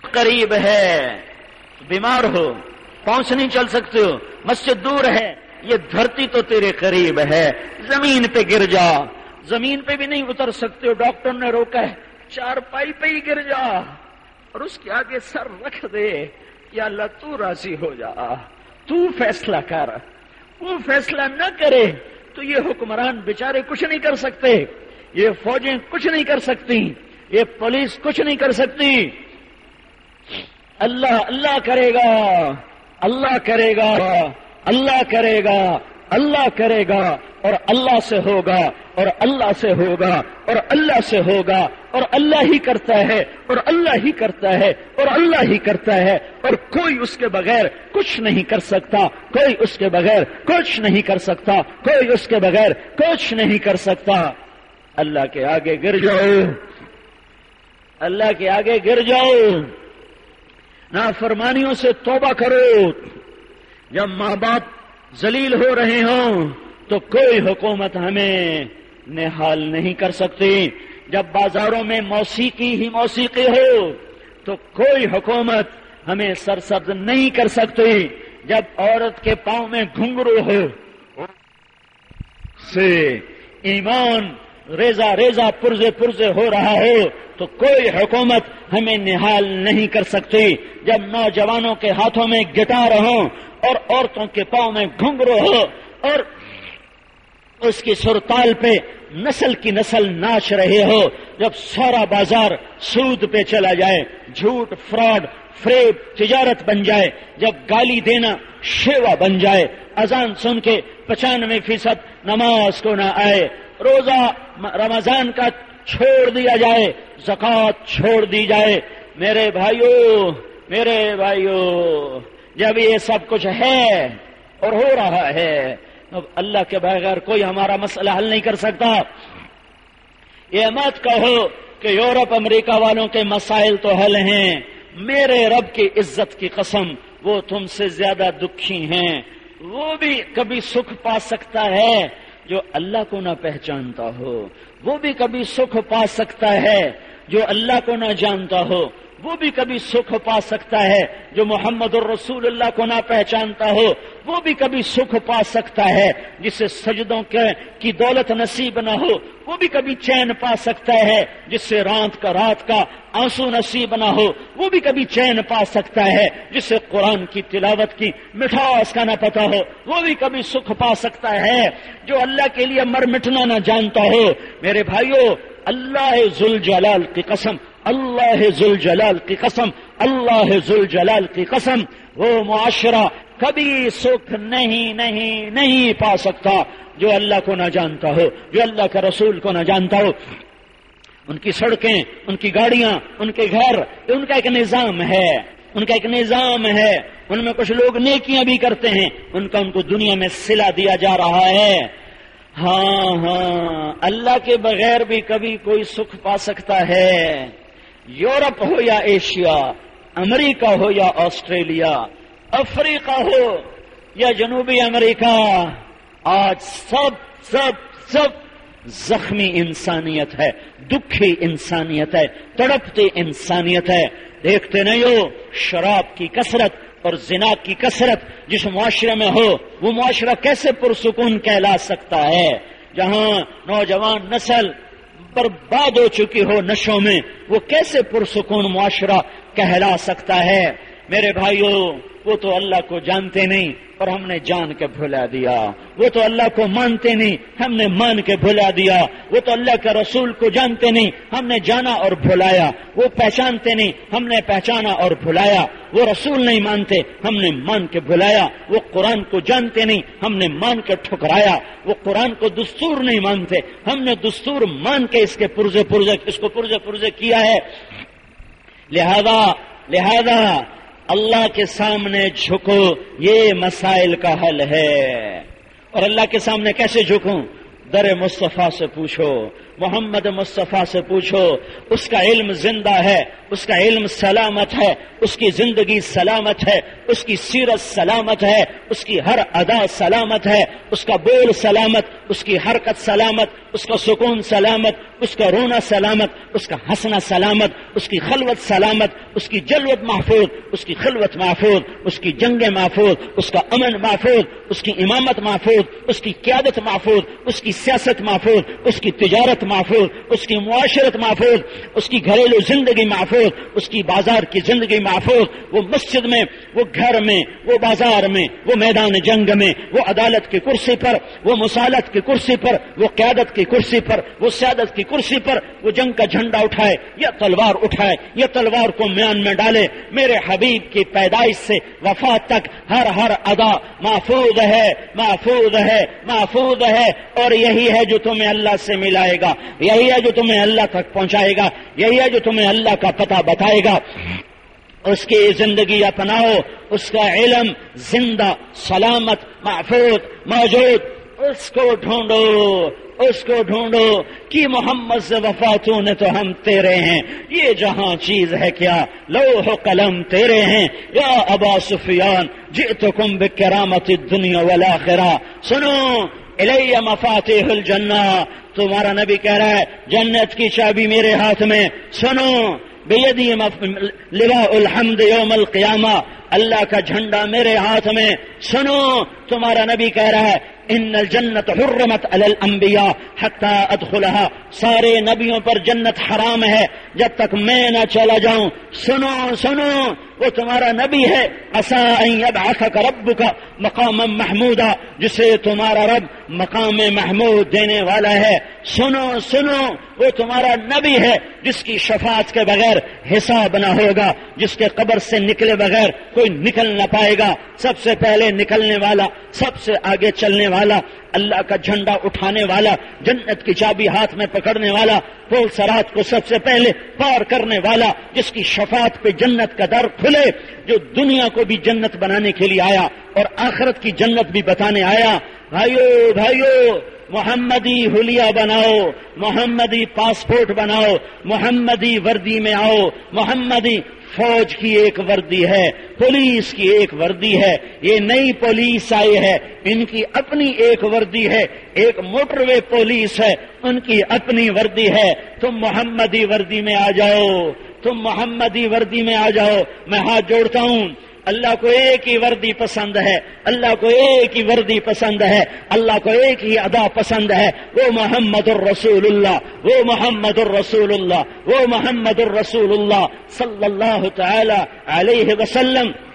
قریب ہے بیمار ہو پہنچ نہیں چل سکتے ہو، مسجد دور ہے، یہ دھرتی تو تیرے قریب ہے، زمین پہ گر جا۔ زمین پہ بھی نہیں اتر سکتے ہو، ڈاکٹر نے روکا ہے، چار پائی پہ ہی گر جا۔ اور اس کے آگے سر رکھ دے یا اللہ تو راضی ہو جا۔ تو فیصلہ کر۔ وہ فیصلہ نہ کرے تو یہ حکمران بےچارے کچھ نہیں کر سکتے۔ یہ فوجیں کچھ نہیں کر سکتی یہ پولیس کچھ نہیں کر سکتی۔ اللہ اللہ کرے گا، اللہ کرے گا، اللہ کرے گا، اللہ کرے گا، اور اللہ سے ہوگا، اور اللہ سے ہوگا، اور اللہ سے ہوگا، اور اللہ ہی کرتا ہے، اور اللہ ہی کرتا ہے، اور اللہ ہی کرتا ہے، اور کوئی اس کے بغیر کچھ نہیں کر سکتا، کوئی اس کے بغیر کچھ نہیں کر سکتا، کوئی اس کے بغیر کچھ نہیں کر سکتا۔ اللہ کے آگے گر جاؤ۔ اللہ کے آگے گر جاؤ۔ نہ فرمانیوں سے توبہ کرو۔ جب ماں باپ ذلیل ہو رہے ہوں، تو کوئی حکومت ہمیں نحال نہیں کر سکتی۔ جب بازاروں میں موسیقی ہی موسیقی ہو، تو کوئی حکومت ہمیں سرسبز نہیں کر سکتی۔ جب عورت کے پاؤں میں گھنگرو ہو، سے ایمان ریزا ریزا پرزے پرزے ہو رہا ہو تو کوئی حکومت ہمیں نحال نہیں کر سکتی۔ جب نوجوانوں کے ہاتھوں میں گٹار ہوں اور عورتوں کے پاؤں میں گھنگرو ہو اور اس کی سرتال پہ نسل کی نسل ناچ رہے ہو، جب سارا بازار سود پہ چلا جائے، جھوٹ، فراڈ، فریب، تجارت بن جائے، جب گالی دینا شیوا بن جائے، اذان سن کے پچانوے فیصد نماز کو نہ آئے۔ روزہ رمضان کا چھوڑ دیا جائے زکات چھوڑ دی جائے۔ میرے بھائیوں میرے بھائیوں جب یہ سب کچھ ہے اور ہو رہا ہے، اب اللہ کے بغیر کوئی ہمارا مسئلہ حل نہیں کر سکتا۔ یہ مت کہو کہ یورپ، امریکہ والوں کے مسائل تو حل ہیں۔ میرے رب کی عزت کی قسم، وہ تم سے زیادہ دکھی ہیں۔ وہ بھی کبھی سکھ پا سکتا ہے۔ جو اللہ کو نہ پہچانتا ہو، وہ بھی کبھی سکھ پا سکتا ہے جو اللہ کو نہ جانتا ہو۔ وہ بھی کبھی سکھ پا سکتا ہے جو محمد الرسول اللہ کو نہ پہچانتا ہو، وہ بھی کبھی سکھ پا سکتا ہے جسے سجدوں کی دولت نصیب نہ ہو، وہ بھی کبھی چین پا سکتا ہے جس سے رات کا رات کا آنسو نصیب نہ ہو، وہ بھی کبھی چین پا سکتا ہے جس سے قرآن کی تلاوت کی مٹھاس کا نہ پتا ہو، وہ بھی کبھی سکھ پا سکتا ہے جو اللہ کے لیے مر مٹنا نہ جانتا ہو۔ میرے بھائیوں اللہ ذل جلال کی قسم اللہ ذل جلال کی قسم، اللہ ذل جلال کی قسم، وہ معاشرہ کبھی سکھ نہیں نہیں نہیں پا سکتا جو اللہ کو نہ جانتا ہو، جو اللہ کا رسول کو نہ جانتا ہو۔ ان کی سڑکیں، ان کی گاڑیاں، ان کے گھر، ان کا ایک نظام ہے، ان کا ایک نظام ہے۔ ان میں کچھ لوگ نیکیاں بھی کرتے ہیں، ان کا ان کو دنیا میں سلا دیا جا رہا ہے۔ ہاں ہاں اللہ کے بغیر بھی کبھی کوئی سکھ پا سکتا ہے۔ یورپ ہو یا ایشیا، امریکہ ہو یا آسٹریلیا، افریقہ ہو یا جنوبی امریکہ، آج سب سب سب زخمی انسانیت ہے، دکھی انسانیت ہے، تڑپتی انسانیت ہے۔ دیکھتے نہیں ہو، شراب کی کثرت اور زنا کی کثرت، جس معاشرے میں ہو، وہ معاشرہ کیسے پرسکون کہلا سکتا ہے؟ جہاں نوجوان نسل برباد ہو چکی ہو نشوں میں وہ کیسے پرسکون معاشرہ کہلا سکتا ہے؟ میرے بھائیوں وہ تو اللہ کو جانتے نہیں اور ہم نے جان کے بھلا دیا۔ وہ تو اللہ کو مانتے نہیں، ہم نے مان کے بھلا دیا۔ وہ تو اللہ کے رسول کو جانتے نہیں، ہم نے جانا اور بھلایا۔ وہ پہچانتے نہیں، ہم نے پہچانا اور بھلایا۔ وہ رسول نہیں مانتے، ہم نے مان کے بھلایا۔ وہ قرآن کو جانتے نہیں، ہم نے مان کے ٹھکرایا۔ وہ قرآن کو دستور نہیں مانتے، ہم نے دستور مان کے اس کے پرزے پرزے، اس کو پرزے پرزے کیا ہے۔ لہذا لہذا اللہ کے سامنے جھکو، یہ مسائل کا حل ہے۔ اور اللہ کے سامنے کیسے جھکوں؟ در مصطفیٰ سے پوچھو۔ محمد مصطفیٰ سے پوچھو اس کا علم زندہ ہے اس کا علم سلامت ہے اس کی زندگی سلامت ہے اس کی سیرت سلامت ہے اس کی ہر ادا سلامت ہے اس کا بول سلامت اس کی حرکت سلامت اس کا سکون سلامت اس کا رونا سلامت اس کا ہنسنا سلامت اس کی خلوت سلامت اس کی جلوت محفوظ اس کی خلوت محفوظ اس کی جنگ محفوظ اس کا امن محفوظ اس کی امامت محفوظ اس کی قیادت محفوظ اس کی سیاست محفوظ اس کی تجارت محفوظ، اس کی معاشرت محفوظ، اس کی گھریلو زندگی محفوظ، اس کی بازار کی زندگی محفوظ، وہ مسجد میں، وہ گھر میں، وہ بازار میں، وہ میدان جنگ میں، وہ عدالت کی کرسی پر، وہ مسالت کی کرسی پر، وہ قیادت کی کرسی پر، وہ سیادت کی کرسی پر وہ جنگ کا جھنڈا اٹھائے یا تلوار اٹھائے یا تلوار کو میان میں ڈالے، میرے حبیب کی پیدائش سے وفات تک ہر ہر ادا محفوظ ہے محفوظ ہے محفوظ ہے اور یہی ہے جو تمہیں اللہ سے ملائے گا۔ یہی ہے جو تمہیں اللہ تک پہنچائے گا، یہی ہے جو تمہیں اللہ کا پتہ بتائے گا۔ اس کی زندگی اپناؤ اس کا علم زندہ، سلامت، محفوظ، موجود۔ اس کو ڈھونڈو، اس کو ڈھونڈو کہ محمد سے وفاتوں نے تو ہم تیرے ہیں۔ یہ جہاں چیز ہے کیا؟ لوح قلم تیرے ہیں۔ یا ابا سفیان جی تو کم بکرامت دنیا والا سنو، الیہ مفاتح الجنہ۔ تمہارا نبی کہہ رہا ہے، جنت کی چابی میرے ہاتھ میں، سنو، بیدی لوا الحمد یوم القیامہ، اللہ کا جھنڈا میرے ہاتھ میں، سنو، تمہارا نبی کہہ رہا ہے، ان الجنت حرمت علی الانبیاء حتی سارے نبیوں پر جنت حرام ہے، جب تک میں نہ چلا جاؤں، سنو سنو، وہ تمہارا نبی ہے اصا یبعثک ربک مقام محمودہ جسے تمہارا رب مقام محمود دینے والا ہے۔ سنو سنو، وہ تمہارا نبی ہے جس کی شفاعت کے بغیر حساب نہ ہوگا، جس کے قبر سے نکلے بغیر کوئی نکل نہ پائے گا۔ سب سے پہلے نکلنے والا، سب سے آگے چلنے والا، اللہ کا جھنڈا اٹھانے والا، جنت کی چابی ہاتھ میں پکڑنے والا، پول سرات کو سب سے پہلے پار کرنے والا، جس کی شفاعت پہ جنت کا در کھلے، جو دنیا کو بھی جنت بنانے کے لیے آیا۔ اور آخرت کی جنت بھی بتانے آیا۔ بھائیو بھائیو، محمدی حلیہ بناؤ، محمدی پاسپورٹ بناؤ، محمدی وردی میں آؤ۔ محمدی فوج کی ایک وردی ہے، پولیس کی ایک وردی ہے۔ یہ نئی پولیس آئی ہے، ان کی اپنی ایک وردی ہے۔ ایک موٹر وے پولیس ہے، ان کی اپنی وردی ہے۔ تم محمدی وردی میں آ جاؤ، تم محمدی وردی میں آ جاؤ۔ میں ہاتھ جوڑتا ہوں۔ اللہ کو ایک ہی وردی پسند ہے، اللہ کو ایک ہی وردی پسند ہے، اللہ کو ایک ہی ادا پسند ہے۔ وہ محمد الرسول اللہ، وہ محمد الرسول اللہ، وہ محمد الرسول اللہ صلی اللہ تعالی علیہ وسلم۔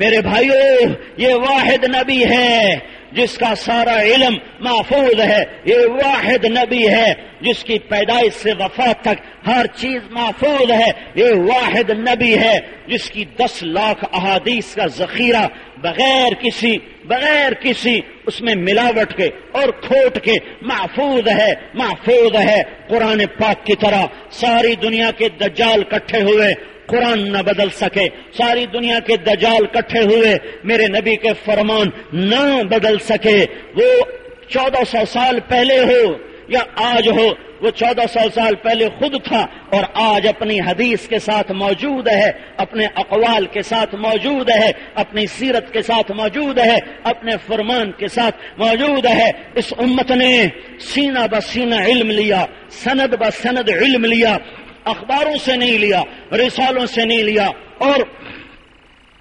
میرے بھائیو، یہ واحد نبی ہے جس کا سارا علم محفوظ ہے۔ یہ واحد نبی ہے جس کی پیدائش سے وفات تک ہر چیز محفوظ ہے۔ یہ واحد نبی ہے جس کی دس لاکھ احادیث کا ذخیرہ بغیر کسی بغیر کسی اس میں ملاوٹ کے اور کھوٹ کے محفوظ ہے محفوظ ہے۔ قرآن پاک کی طرح ساری دنیا کے دجال کٹھے ہوئے قرآن نہ بدل سکے۔ ساری دنیا کے دجال کٹھے ہوئے میرے نبی کے فرمان نہ بدل سکے۔ وہ چودہ سو سال پہلے ہو یا آج ہو، وہ چودہ سو سال پہلے خود تھا اور آج اپنی حدیث کے ساتھ موجود ہے، اپنے اقوال کے ساتھ موجود ہے، اپنی سیرت کے ساتھ موجود ہے، اپنے فرمان کے ساتھ موجود ہے۔ اس امت نے سینہ بسینہ علم لیا، سند بسند علم لیا۔ اخباروں سے نہیں لیا، رسالوں سے نہیں لیا اور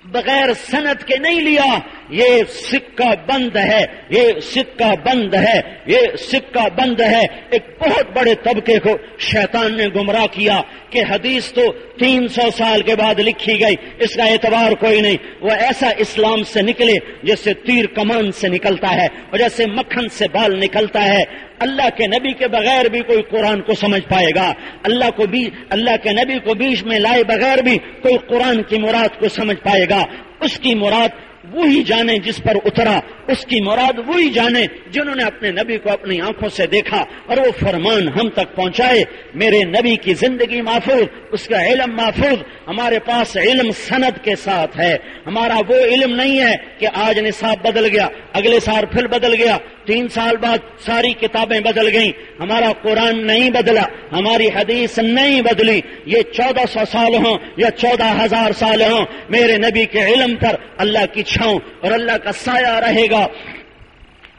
بغیر صنعت کے نہیں لیا، یہ سکہ بند ہے، یہ سکہ بند ہے، یہ سکہ بند ہے۔ ایک بہت بڑے طبقے کو شیطان نے گمراہ کیا کہ حدیث تو تین سو سال کے بعد لکھی گئی، اس کا اعتبار کوئی نہیں۔ وہ ایسا اسلام سے نکلے جیسے تیر کمان سے نکلتا ہے اور جیسے مکھن سے بال نکلتا ہے۔ اللہ کے نبی کے بغیر بھی کوئی قرآن کو سمجھ پائے گا۔ اللہ کو بھی اللہ کے نبی کو بیچ میں لائے بغیر بھی کوئی قرآن کی مراد کو سمجھ پائے گا۔ اس کی مراد وہی جانے جس پر اترا۔ اس کی مراد وہی جانے جنہوں نے اپنے نبی کو اپنی آنکھوں سے دیکھا اور وہ فرمان ہم تک پہنچائے، میرے نبی کی زندگی محفوظ، اس کا علم محفوظ، ہمارے پاس علم سند کے ساتھ ہے۔ ہمارا وہ علم نہیں ہے کہ آج نصاب بدل گیا، اگلے سال پھر بدل گیا، تین سال بعد ساری کتابیں بدل گئیں۔ ہمارا قرآن نہیں بدلا، ہماری حدیث نہیں بدلی۔ یہ چودہ سو سال ہوں یا چودہ ہزار سال ہوں، میرے نبی کے علم پر اللہ کی چھاؤں اور اللہ کا سایہ رہے گا۔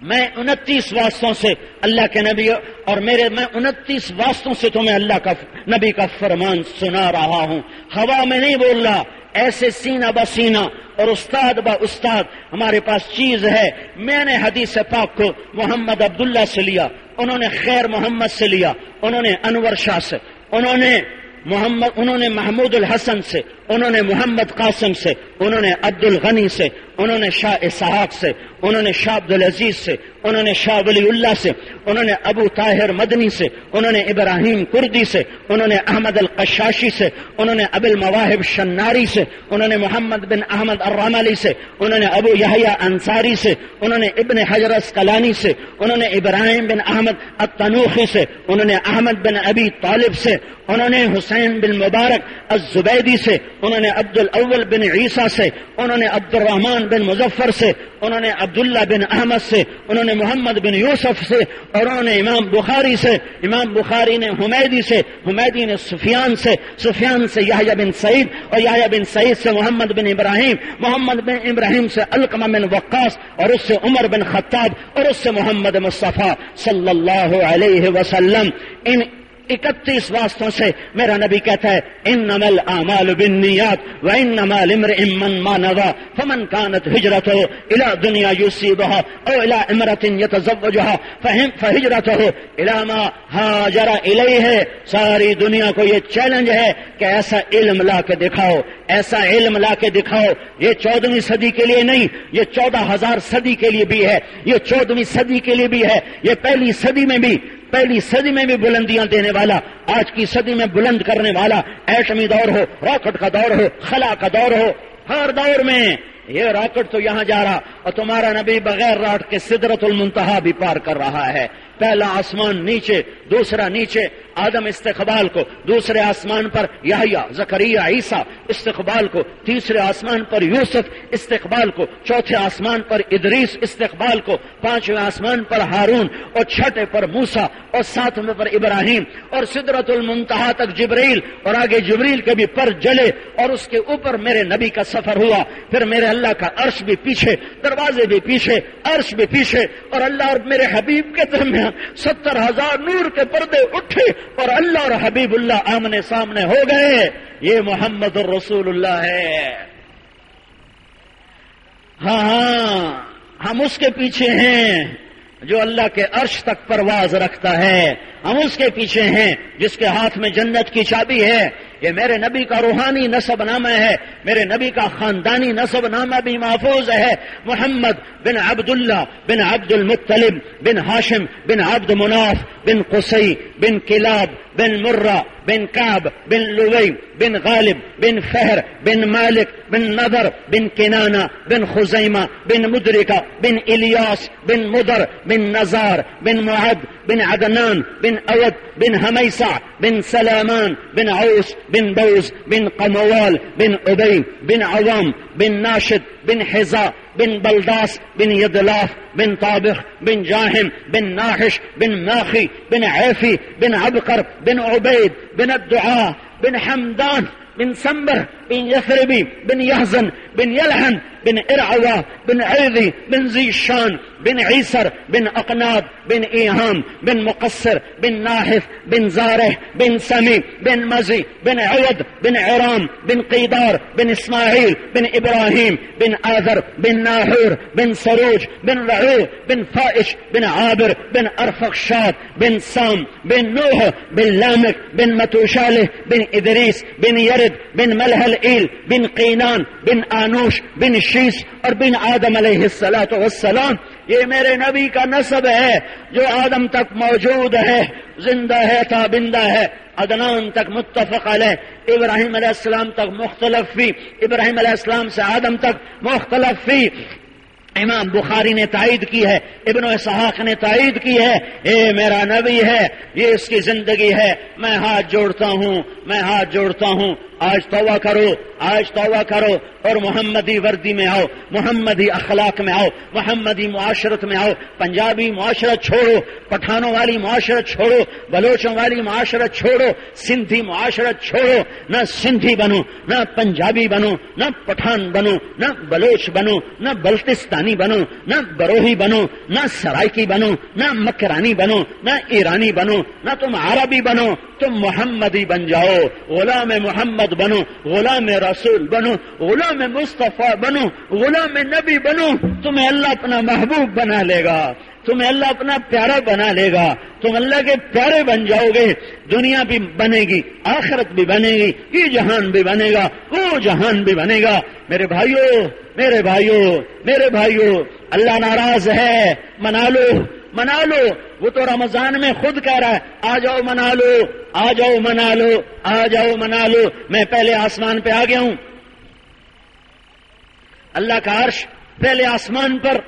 میں انتیس واسطوں سے اللہ کے نبی اور میرے میں انتیس واسطوں سے تمہیں اللہ کا نبی کا فرمان سنا رہا ہوں۔ ہوا میں نہیں بول رہا ایسے سینہ بسینہ اور استاد با استاد ہمارے پاس چیز ہے۔ میں نے حدیث پاک کو محمد عبداللہ سے لیا، انہوں نے خیر محمد سے لیا، انہوں نے انور شاہ سے، انہوں نے محمد، انہوں نے محمود الحسن سے، انہوں نے محمد قاسم سے انہوں نے عبد الغنی سے انہوں نے شاہ اسحاق سے انہوں نے شاہ عبد العزیز سے انہوں نے شاہ ولی اللہ سے انہوں نے ابو طاہر مدنی سے انہوں نے ابراہیم کردی سے انہوں نے احمد القشاشی سے انہوں نے اب المواہب شناری سے انہوں نے محمد بن احمد الرحم علی سے انہوں نے ابو یحییٰ انصاری سے انہوں نے ابن حجرت کلانی سے انہوں نے ابراہیم بن احمد التنوخی سے انہوں نے احمد بن ابی طالب سے انہوں نے حسین بن مبارک الزبیدی سے انہوں نے عبد الاول بن عیسیٰ سے، انہوں نے عبد الرحمان بن مظفر سے، انہوں نے عبداللہ بن احمد سے، انہوں نے محمد بن یوسف سے، اور انہوں نے امام بخاری سے، امام بخاری نے حمیدی سے، حمیدی نے سفیان سے سفیان سے یاہیا بن سعید، اور یاہیا بن سعید سے محمد بن ابراہیم، محمد بن ابراہیم سے القمہ بن وقاص، اور اس سے عمر بن خطاب، اور اس سے محمد مصطفیٰ صلی اللہ علیہ وسلم۔ ان اکتیس واسطوں سے میرا نبی کہتا ہے ان نمل امال بنیات و ان نمال امر امن مانوا فمن کانت ہجرت ہو الا دنیا یوسی بہا او الا امرت یتزوجها فہم فہجرت ہو الا ما ہاجر الیہ ساری دنیا کو یہ چیلنج ہے کہ ایسا علم لا کے دکھاؤ، ایسا علم لا کے دکھاؤ۔ یہ چودہویں صدی کے لیے نہیں، یہ چودہ ہزار صدی کے لیے بھی ہے۔ یہ چودہویں صدی کے لیے بھی ہے۔ یہ پہلی صدی میں بھی پہلی صدی میں بھی بلندیاں دینے والا، آج کی صدی میں بلند کرنے والا ایٹمی دور ہو، راکٹ کا دور ہو، خلا کا دور ہو، ہر دور میں یہ راکٹ تو یہاں جا رہا اور تمہارا نبی بغیر راٹ کے سدرت المنتہا بھی پار کر رہا ہے۔ پہلا آسمان نیچے، دوسرا نیچے آدم استقبال کو، دوسرے آسمان پر یحییٰ زکریہ عیسیٰ استقبال کو، تیسرے آسمان پر یوسف استقبال کو، چوتھے آسمان پر ادریس استقبال کو، پانچویں آسمان پر ہارون اور چھٹے پر موسا اور ساتویں پر ابراہیم اور سدرت المنتہا تک جبریل اور آگے جبریل کے بھی پر جلے اور اس کے اوپر میرے نبی کا سفر ہوا۔ پھر میرے اللہ کا عرش بھی پیچھے، دروازے بھی پیچھے، عرش بھی پیچھے اور اللہ اور میرے حبیب کے درمیان ستر ہزار نور کے پردے اٹھے اور اللہ اور حبیب اللہ آمنے سامنے ہو گئے، یہ محمد الرسول اللہ ہے۔ ہاں ہاں ہم اس کے پیچھے ہیں جو اللہ کے عرش تک پرواز رکھتا ہے۔ ہم اس کے پیچھے ہیں جس کے ہاتھ میں جنت کی چابی ہے۔ یہ میرے نبی کا روحانی نصب نامہ ہے، میرے نبی کا خاندانی نصب نامہ بھی محفوظ ہے۔ محمد بن عبداللہ بن عبد المطلب بن ہاشم بن عبد مناف بن قسی بن کلاب بن مرہ بن کاب بن لوئی بن غالب بن فہر بن مالک بن نظر بن کنانا بن خزیمہ بن مدرکہ بن الیاس بن مدر بن نزار بن معد بن عدنان بن أود بن حمیسہ بن سلامان بن عوس بن بوز بن قموال بن ابئی بن عوام بن ناشد بن حزا بن بلداس بن يدلاف بن طابخ بن جاهم بن ناحش بن ماخي بن عيفي بن عبقر بن عبيد بن الدعاء بن حمدان بن سمبر بن يثربي بن يهزن بن عيذي بن ذي الشان بن عيسر بن أقناد بن إيهام بن مقصر بن ناحف بن زاره بن سمي بن مزي بن عود بن عرام بن قيدار بن إسماعيل بن إبراهيم بن آذر بن ناحور بن سروج بن رعو بن فائش بن عابر بن أرفخشاد بن سام بن نوح بن لامك بن متوشاله بن إدريس بن يرد بن ملحل ایل بن قینان بن آنوش بن شیش اور بن آدم علیہ السلاۃ والسلام، یہ میرے نبی کا نصب ہے جو آدم تک موجود ہے، زندہ ہے، تابندہ ہے ادنان تک متفق علیہ، ابراہیم علیہ السلام تک مختلف فی، ابراہیم علیہ السلام سے آدم تک مختلف فی امام بخاری نے تائید کی ہے، ابن اسحاق نے تائید کی ہے، اے میرا نبی ہے، یہ اس کی زندگی ہے، میں ہاتھ جوڑتا ہوں، میں ہاتھ جوڑتا ہوں، آج توبہ کرو، آج توبہ کرو، اور محمدی وردی میں آؤ، محمدی اخلاق میں آؤ، محمدی معاشرت میں آؤ، پنجابی معاشرت چھوڑو، پٹھانوں والی معاشرت چھوڑو، بلوچوں والی معاشرت چھوڑو، سندھی معاشرت چھوڑو، نہ سندھی بنو، نہ پنجابی بنو، نہ پٹھان بنو، نہ بلوچ بنو، نہ بلتستانی افغانی بنو، نہ بروہی بنو، نہ سرائکی بنو، نہ مکرانی بنو، نہ ایرانی بنو، نہ تم عربی بنو، تم محمدی بن جاؤ، غلام محمد بنو، غلام رسول بنو، غلام مصطفیٰ بنو، غلام نبی بنو، تمہیں اللہ اپنا محبوب بنا لے گا۔ تمہیں اللہ اپنا پیارا بنا لے گا تم اللہ کے پیارے بن جاؤ گے دنیا بھی بنے گی آخرت بھی بنے گی یہ جہان بھی بنے گا وہ جہان بھی بنے گا میرے بھائیوں میرے بھائیوں میرے بھائیوں اللہ ناراض ہے منا لو منا لو وہ تو رمضان میں خود کہہ رہا ہے آ جاؤ منا لو آ جاؤ منا لو آ جاؤ منا لو میں پہلے آسمان پہ آ گیا ہوں اللہ کا عرش پہلے آسمان پر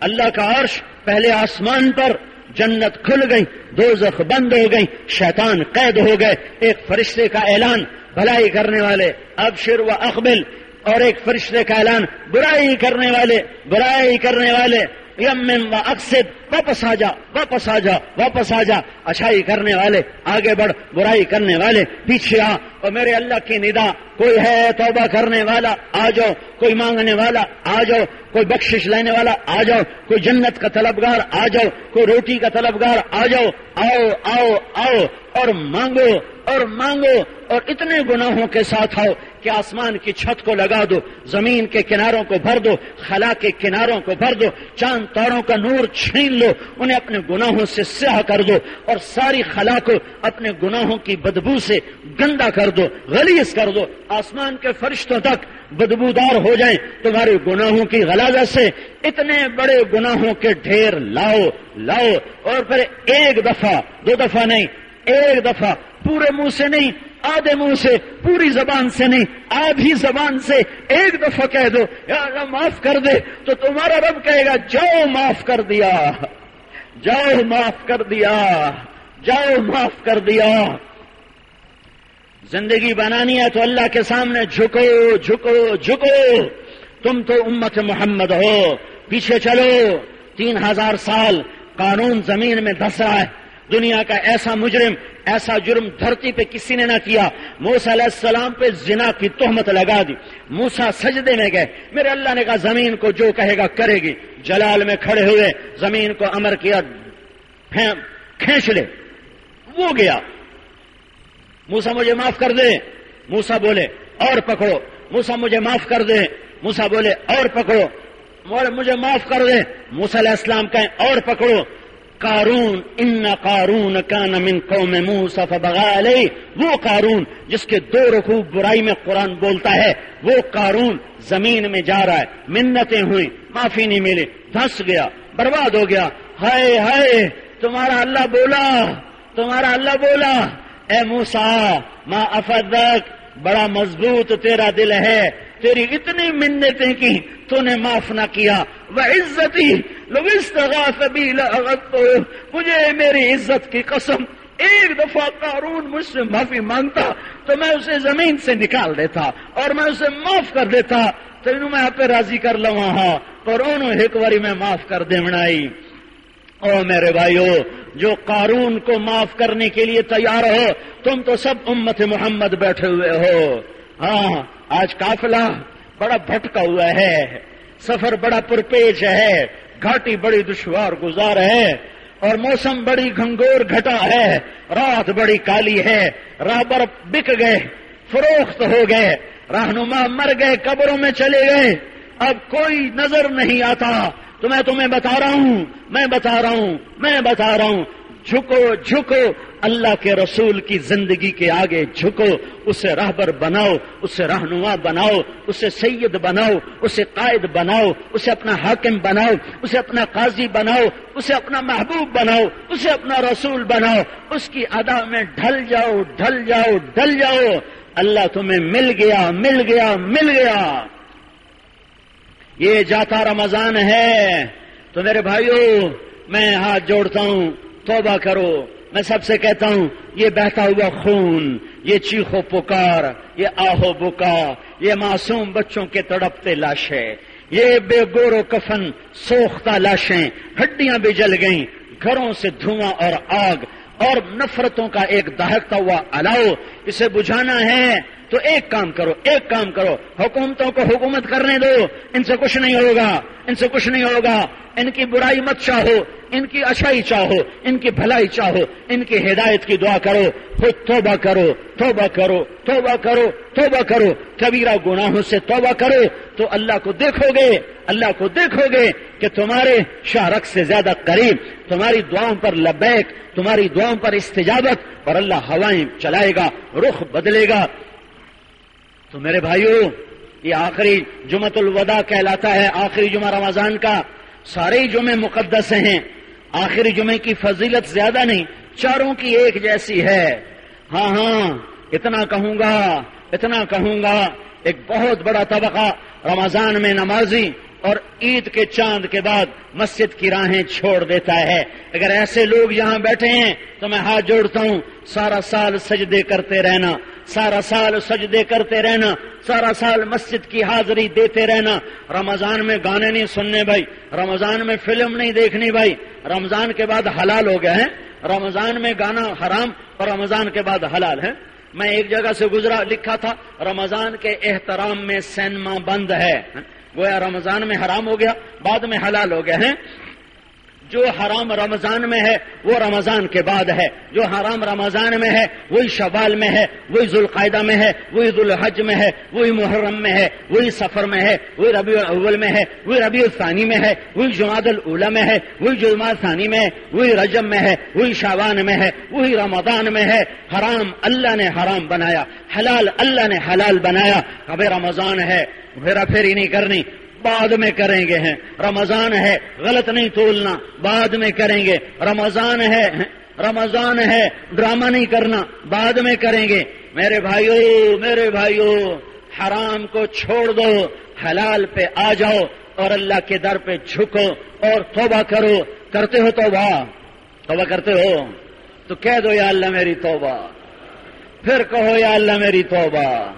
اللہ کا عرش پہلے آسمان پر جنت کھل گئی دو زخ بند ہو گئی، شیطان قید ہو گئے۔ ایک فرشتے کا اعلان، بھلائی کرنے والے ابشر و اقبل، اور ایک فرشتے کا اعلان، برائی کرنے والے، برائی کرنے والے۔ یمن و اکثر واپس آ جا، واپس آ جا، واپس آ جا۔ اچھائی کرنے والے، آگے بڑھ، برائی کرنے والے، پیچھے آ۔ اور میرے اللہ کی ندا، کوئی ہے توبہ کرنے والا، آ جاؤ۔ کوئی مانگنے والا، آ جاؤ۔ کوئی بخشش لینے والا، آ جاؤ۔ کوئی جنت کا طلبگار، آ جاؤ۔ کوئی روٹی کا طلبگار، آ جاؤ۔ آؤ آؤ آؤ۔ اور مانگو اور مانگو۔ اور اتنے گناہوں کے ساتھ آؤ۔ کہ آسمان کی چھت کو لگا دو، زمین کے کناروں کو بھر دو، خلا کے کناروں کو بھر دو، چاند تاروں کا نور چھین لو، انہیں اپنے گناہوں سے سیاہ کر دو اور ساری خلا کو اپنے گناہوں کی بدبو سے گندا کر دو، غلیظ کر دو۔ آسمان کے فرشتوں تک بدبودار ہو جائیں، تمہارے گناہوں کی غلازت سے اتنے بڑے گناہوں کے ڈھیر لاؤ لاؤ۔ اور پھر ایک دفعہ، دو دفعہ نہیں، ایک دفعہ، پورے منہ سے نہیں آدھے منہ سے پوری زبان سے نہیں آدھی زبان سے ایک دفعہ کہہ دو، یا اللہ معاف کر دے، تو تمہارا رب کہے گا، جاؤ معاف کر دیا، جاؤ معاف کر دیا، جاؤ معاف کر دیا۔ زندگی بنانی ہے تو اللہ کے سامنے جھکو جھکو جھکو۔ تم تو امت محمد ہو، پیچھے چلو۔ تین ہزار سال قانون زمین میں دھس رہا ہے۔ دنیا کا ایسا مجرم، ایسا جرم دھرتی پہ کسی نے نہ کیا۔ موسا علیہ السلام پہ زنا کی تہمت لگا دی۔ موسا سجدے میں گئے۔ میرے اللہ نے کہا، زمین کو جو کہے گا کرے گی۔ جلال میں کھڑے ہوئے، زمین کو امر کیا کھینچ لے۔ وہ گیا۔ موسا مجھے معاف کر دے۔ موسا بولے، اور پکڑو۔ موسا مجھے معاف کر دے۔ موسا بولے، اور پکڑو۔ مجھے معاف کر دے۔ موسا علیہ السلام کہیں، اور پکڑو۔ کارون ان قارون کا نمن قوم موسا فبغا علیہ وہ قارون جس کے دو رخو برائی میں قرآن بولتا ہے، وہ قارون زمین میں جا رہا ہے، منتیں ہوئی معافی نہیں ملی دھس گیا، برباد ہو گیا۔ ہائے ہائے، تمہارا اللہ بولا، تمہارا اللہ بولا۔ اے موسا ماں افدک بڑا مضبوط تیرا دل ہے، تیری اتنی منتیں کی، تو نے معاف نہ کیا۔ وہ عزتی مجھے میری عزت کی قسم. ایک دفعہ قارون مجھ سے معافی مانگتا تو میں اسے زمین سے نکال دیتا اور میں اسے معاف کر دیتا. تو انہوں میں آپ راضی کر لوں ہاں اور ایک باری میں معاف کر دے بنائی او میرے بھائیو، جو قارون کو معاف کرنے کے لیے تیار ہو، تم تو سب امت محمد بیٹھے ہوئے ہو۔ ہاں آج قافلہ بڑا بھٹکا ہوا ہے۔ سفر بڑا پرپیش ہے۔ گھاٹی بڑی دشوار گزار ہے اور موسم بڑی گھنگور گھٹا ہے، رات بڑی کالی ہے رابر بک گئے، فروخت ہو گئے، رہنما مر گئے، قبروں میں چلے گئے۔ اب کوئی نظر نہیں آتا۔ تو میں تمہیں بتا رہا ہوں، میں بتا رہا ہوں، میں بتا رہا ہوں۔ جھکو جھکو اللہ کے رسول کی زندگی کے آگے جھکو، اسے راہبر بناؤ، اسے رہنما بناؤ، اسے سید بناؤ، اسے قائد بناؤ، اسے اپنا حاکم بناؤ، اسے اپنا قاضی بناؤ، اسے اپنا محبوب بناؤ، اسے اپنا رسول بناؤ، اس کی ادا میں ڈھل جاؤ ڈھل جاؤ ڈھل جاؤ۔ اللہ تمہیں مل گیا مل گیا مل گیا۔ یہ جاتا رمضان ہے۔ تو میرے بھائیوں میں ہاتھ جوڑتا ہوں، توبہ کرو۔ میں سب سے کہتا ہوں، یہ بہتا ہوا خون، یہ چیخو پکار، یہ آہو بکا، یہ معصوم بچوں کے تڑپتے لاشیں، یہ بے گور و کفن سوختہ لاشیں، ہڈیاں بھی جل گئیں، گھروں سے دھواں اور آگ اور نفرتوں کا ایک دہتا ہوا الاؤ اسے بجھانا ہے تو ایک کام کرو، ایک کام کرو۔ حکومتوں کو حکومت کرنے دو، ان سے کچھ نہیں ہوگا، ان سے کچھ نہیں ہوگا۔ ان کی برائی مت چاہو، ان کی اچھائی چاہو، ان کی بھلائی چاہو، ان کی ہدایت کی دعا کرو۔ خود توبہ کرو توبہ کرو توبہ کرو توبہ کرو۔ کبیرہ گناہوں سے توبہ کرو۔ تو اللہ کو دیکھو گے، اللہ کو دیکھو گے کہ تمہارے شارک سے زیادہ قریب، تمہاری دعاؤں پر لبیک، تمہاری دعاؤں پر استجابت اور اللہ ہوائیں چلائے گا، رخ بدلے گا۔ تو میرے بھائیوں یہ آخری جمعت الوداع کہلاتا ہے، آخری جمعہ رمضان کا۔ سارے جمعے مقدس ہیں۔ آخری جمعے کی فضیلت زیادہ نہیں، چاروں کی ایک جیسی ہے۔ ہاں ہاں اتنا کہوں گا، اتنا کہوں گا۔ ایک بہت بڑا طبقہ، رمضان میں نمازی اور عید کے چاند کے بعد مسجد کی راہیں چھوڑ دیتا ہے۔ اگر ایسے لوگ یہاں بیٹھے ہیں تو میں ہاتھ جوڑتا ہوں، سارا سال سجدے کرتے رہنا، سارا سال سجدے کرتے رہنا، سارا سال مسجد کی حاضری دیتے رہنا۔ رمضان میں گانے نہیں سننے بھائی، رمضان میں فلم نہیں دیکھنی بھائی۔ رمضان کے بعد حلال ہو گیا ہے۔ رمضان میں گانا حرام اور رمضان کے بعد حلال ہے۔ میں ایک جگہ سے گزرا، لکھا تھا، رمضان کے احترام میں سینما بند ہے۔ گویا رمضان میں حرام ہو گیا بعد میں حلال ہو گیا ہے جو حرام رمضان میں ہے وہ رمضان کے بعد ہے جو حرام رمضان میں ہے وہی شوال میں ہے وہی ذوالقاعدہ میں ہے وہی ذوالحج میں ہے وہی محرم میں ہے وہی سفر میں ہے وہی ربیع الاول میں ہے وہی ربیع الثانی میں ہے وہی جماعت الاولا میں ہے وہی جماعت ثانی میں ہے وہی رجب میں ہے وہی شابان میں ہے وہی رمضان میں ہے حرام اللہ نے حرام بنایا حلال اللہ نے حلال بنایا ابھی رمضان ہے پھیرا پھیری نہیں کرنی بعد میں کریں گے ہیں۔ رمضان ہے، غلط نہیں تولنا بعد میں کریں گے۔ رمضان ہے رمضان ہے، ڈرامہ نہیں کرنا، بعد میں کریں گے۔ میرے بھائیو میرے بھائیو، حرام کو چھوڑ دو، حلال پہ آ جاؤ اور اللہ کے در پہ جھکو اور توبہ کرو۔ کرتے ہو توبہ؟ توبہ کرتے ہو؟ تو کہہ دو یا اللہ میری توبہ۔ پھر کہو یا اللہ میری توبہ۔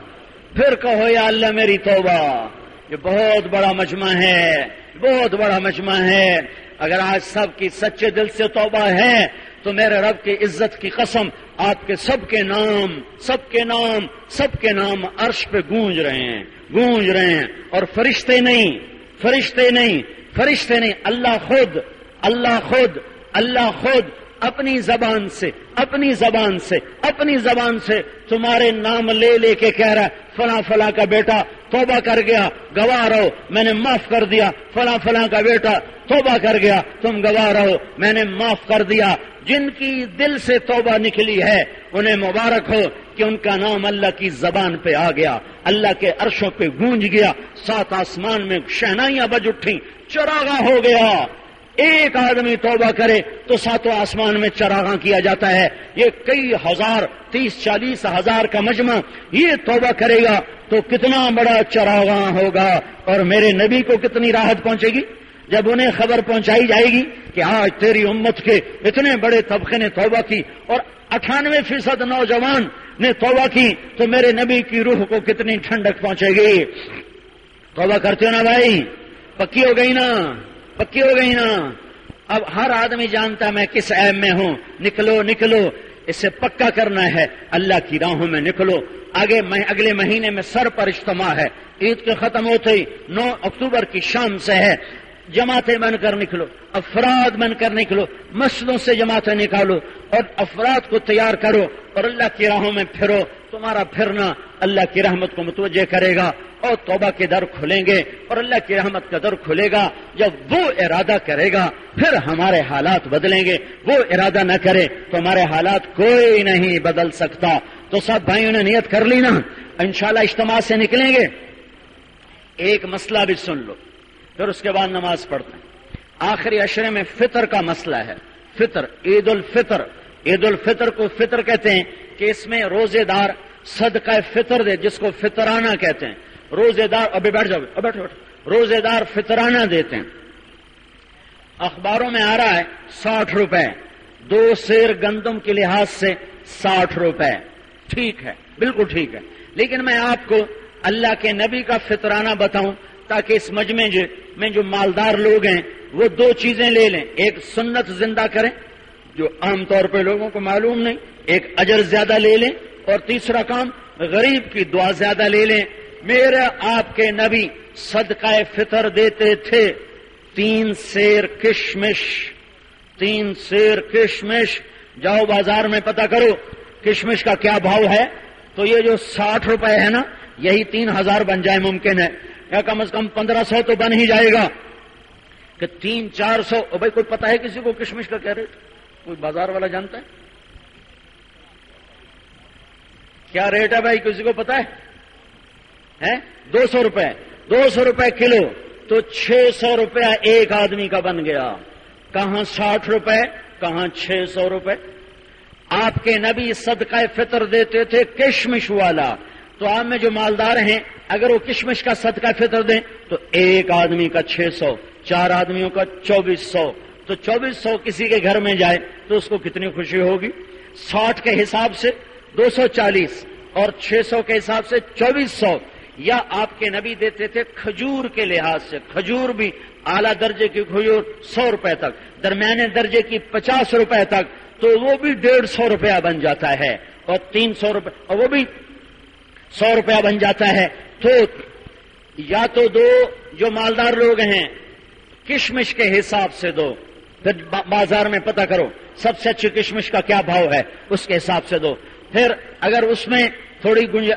پھر کہو یا اللہ میری توبہ۔ یہ بہت بڑا مجمع ہے، بہت بڑا مجمع ہے۔ اگر آج سب کی سچے دل سے توبہ ہے، تو میرے رب کی عزت کی قسم آپ کے سب کے نام، سب کے نام، سب کے نام عرش پہ گونج رہے ہیں، گونج رہے ہیں۔ اور فرشتے نہیں فرشتے نہیں فرشتے نہیں، اللہ خود اللہ خود اللہ خود اپنی زبان سے، اپنی زبان سے، اپنی زبان سے تمہارے نام لے لے کے کہہ رہا ہے، فلاں فلاں کا بیٹا توبہ کر گیا، گواہ رہو، میں نے معاف کر دیا، فلاں فلاں کا بیٹا توبہ کر گیا، تم گواہ رہو، میں نے معاف کر دیا۔ جن کی دل سے توبہ نکلی ہے، انہیں مبارک ہو کہ ان کا نام اللہ کی زبان پہ آ گیا۔ اللہ کے عرشوں پہ گونج گیا، سات آسمان میں شہنائیاں بج اٹھی چراغا ہو گیا۔ ایک آدمی توبہ کرے تو ساتوں آسمان میں چراغاں کیا جاتا ہے۔ یہ کئی ہزار، تیس، چالیس ہزار کا مجمع یہ توبہ کرے گا تو کتنا بڑا چراغاں ہوگا اور میرے نبی کو کتنی راحت پہنچے گی؟ جب انہیں خبر پہنچائی جائے گی کہ آج تیری امت کے اتنے بڑے طبقے نے توبہ کی اور اٹھانوے فیصد نوجوان نے توبہ کی تو میرے نبی کی روح کو کتنی ٹھنڈک پہنچے گی۔ توبہ کرتے ہو نا بھائی؟ پکی ہو گئی نا؟ پکی ہو گئی نا اب ہر آدمی جانتا میں کس عیب میں ہوں۔ نکلو نکلو۔ اسے پکا کرنا ہے۔ اللہ کی راہوں میں نکلو۔ آگے اگلے مہینے میں سر پر اجتماع ہے۔ عید کے ختم ہوتے ہی نو اکتوبر کی شام سے ہے۔ جماعتیں بن کر نکلو۔ افراد بن کر نکلو۔ مسجدوں سے جماعتیں نکالو۔ اور افراد کو تیار کرو۔ اور اللہ کی راہوں میں پھرو۔ تمہارا پھرنا اللہ کی رحمت کو متوجہ کرے گا۔ اور توبہ کے در کھلیں گے اور اللہ کی رحمت کا در کھلے گا۔ جب وہ ارادہ کرے گا، پھر ہمارے حالات بدلیں گے۔ وہ ارادہ نہ کرے تو ہمارے حالات کوئی نہیں بدل سکتا۔ تو سب بھائیوں نے نیت کر لی نا۔ انشاءاللہ اجتماع سے نکلیں گے۔ ایک مسئلہ بھی سن لو، پھر اس کے بعد نماز پڑھتے ہیں۔ آخری اشرے میں فطر کا مسئلہ ہے۔ فطر، عید الفطر۔ عید الفطر کو فطر کہتے ہیں کہ اس میں روزے دار صدقہ فطر دے، جس کو فطرانہ کہتے ہیں۔ روزے دار ابھی بیٹھ جاؤ بیٹھو بیٹھو۔ روزے دار فطرانہ دیتے ہیں۔ اخباروں میں آ رہا ہے، ساٹھ روپے۔ دو سیر گندم کے لحاظ سے ساٹھ روپے۔ ٹھیک ہے، بالکل ٹھیک ہے۔ لیکن میں آپ کو اللہ کے نبی کا فطرانہ بتاؤں تاکہ اس مجمع میں جو مالدار لوگ ہیں، وہ دو چیزیں لے لیں۔ ایک سنت زندہ کریں، جو عام طور پہ لوگوں کو معلوم نہیں، ایک اجر زیادہ لے لیں اور تیسرا کام، غریب کی دعا زیادہ لے لیں۔ میرے آپ کے نبی صدقہ فطر دیتے تھے۔ تین سیر کشمش، تین سیر کشمش۔ جاؤ بازار میں پتا کرو کشمش کا کیا بھاؤ ہے۔ تو یہ جو ساٹھ روپے ہے نا، یہی تین ہزار بن جائے ممکن ہے۔ یا کم از کم پندرہ سو تو بن ہی جائے گا۔ کہ تین چار سو بھائی کوئی پتا ہے کسی کو کشمش کا کیا ریٹ؟ کوئی بازار والا جانتا ہے؟ کیا ریٹ ہے بھائی؟ کسی کو پتا ہے؟ دو سو روپے. دو سو روپے کلو. تو چھ سو روپیہ ایک آدمی کا بن گیا. کہاں ساٹھ روپے؟ کہاں چھ سو روپے؟ آپ کے نبی صدقہ فطر دیتے تھے کشمش والا. تو آپ میں جو مالدار ہیں، اگر وہ کشمش کا صدقہ فطر دیں، تو ایک آدمی کا چھ سو، چار آدمیوں کا چوبیس سو. تو چوبیس سو کسی کے گھر میں جائے، تو اس کو کتنی خوشی ہوگی؟ ساٹھ کے حساب سے دو سو چالیس اور چھ سو کے حساب سے چوبیس سو. یا آپ کے نبی دیتے تھے کھجور کے لحاظ سے، کھجور بھی اعلیٰ درجے کی کھجور سو روپے تک، درمیانے درجے کی پچاس روپے تک، تو وہ بھی ڈیڑھ سو روپیہ بن جاتا ہے اور تین سو روپے، اور وہ بھی سو روپیہ بن جاتا ہے۔ تو یا تو دو جو مالدار لوگ ہیں، کشمش کے حساب سے دو۔ پھر بازار میں پتہ کرو، سب سے اچھی کشمش کا کیا بھاؤ ہے، اس کے حساب سے دو۔ پھر اگر اس میں تھوڑی گنج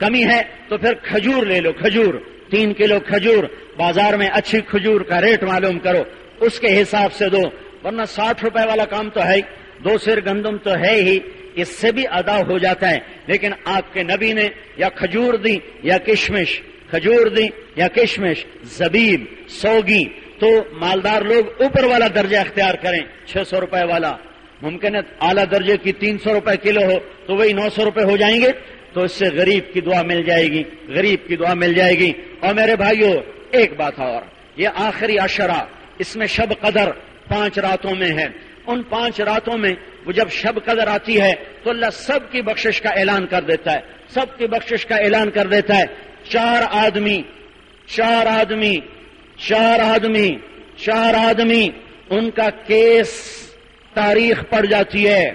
کمی ہے تو پھر کھجور لے لو، کھجور۔ تین کلو کھجور۔ بازار میں اچھی کھجور کا ریٹ معلوم کرو۔ اس کے حساب سے دو۔ ورنہ ساٹھ روپے والا کام تو ہے دو سر گندم تو ہے ہی۔ اس سے بھی ادا ہو جاتا ہے۔ لیکن آپ کے نبی نے یا کھجور دی یا کشمش۔ کھجور دی یا کشمش۔ زبیب، سوگی۔ تو مالدار لوگ اوپر والا درجہ اختیار کریں۔ چھ سو روپے والا۔ ممکن ہے اعلیٰ درجے کی تین سو روپے کلو ہو تو وہی نو سو روپے ہو جائیں گے۔ تو اس سے غریب کی دعا مل جائے گی، غریب کی دعا مل جائے گی۔ اور میرے بھائیوں ایک بات اور، یہ آخری اشرا اس میں شب قدر پانچ راتوں میں ہے۔ ان پانچ راتوں میں وہ جب شب قدر آتی ہے، تو اللہ سب کی بخشش کا اعلان کر دیتا ہے۔ سب کی بخشش کا اعلان کر دیتا ہے۔ چار آدمی چار آدمی چار آدمی چار آدمی، ان کا کیس تاریخ پڑ جاتی ہے۔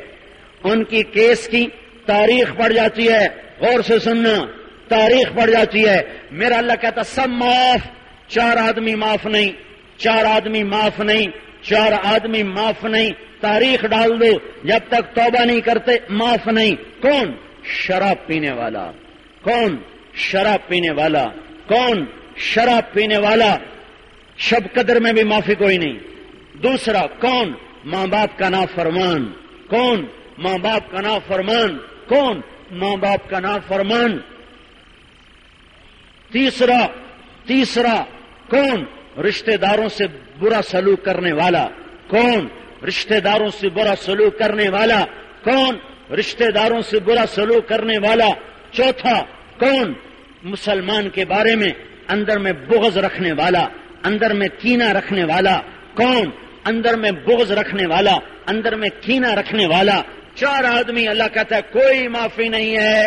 ان کی کیس کی تاریخ پڑ جاتی ہے۔ غور سے سننا، تاریخ پڑ جاتی ہے۔ میرا اللہ کہتا، سب معاف، چار آدمی معاف نہیں، چار آدمی معاف نہیں، چار آدمی معاف نہیں۔ تاریخ ڈال دو، جب تک توبہ نہیں کرتے، معاف نہیں۔ کون؟ شراب پینے والا۔ کون؟ شراب پینے والا۔ کون؟ شراب پینے والا۔ شب قدر میں بھی معافی کوئی نہیں۔ دوسرا، کون؟ ماں باپ کا نام فرمان کون؟ ماں باپ کا نام فرمان کون؟ ماں باپ کا نام فرمان. تیسرا تیسرا، کون رشتہ داروں سے برا سلوک کرنے والا؟ کون رشتہ داروں سے برا سلوک کرنے والا؟ کون رشتہ داروں سے برا سلوک کرنے والا؟ چوتھا، کون مسلمان کے بارے میں اندر میں بغض رکھنے والا؟ اندر میں کینا رکھنے والا؟ کون اندر میں بغض رکھنے والا؟ اندر میں کینا رکھنے والا؟ چار آدمی اللہ کہتا ہے، کوئی معافی نہیں ہے۔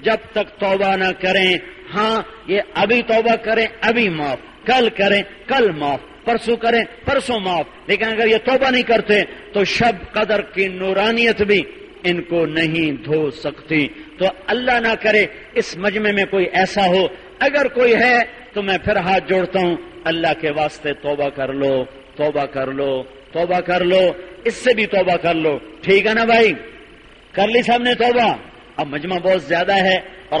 جب تک توبہ نہ کریں ہاں یہ ابھی توبہ کریں، ابھی معاف۔ کل کریں، کل معاف۔ پرسوں کریں، پرسوں معاف۔ لیکن اگر یہ توبہ نہیں کرتے، تو شب قدر کی نورانیت بھی ان کو نہیں دھو سکتی۔ تو اللہ نہ کرے، اس مجمع میں کوئی ایسا ہو۔ اگر کوئی ہے، تو میں پھر ہاتھ جوڑتا ہوں۔ اللہ کے واسطے توبہ کر لو، توبہ کر لو، توبہ کر لو۔ اس سے بھی توبہ کر لو۔ ٹھیک ہے نا بھائی؟ کر لی سب نے توبہ۔ اب مجمع بہت زیادہ ہے اور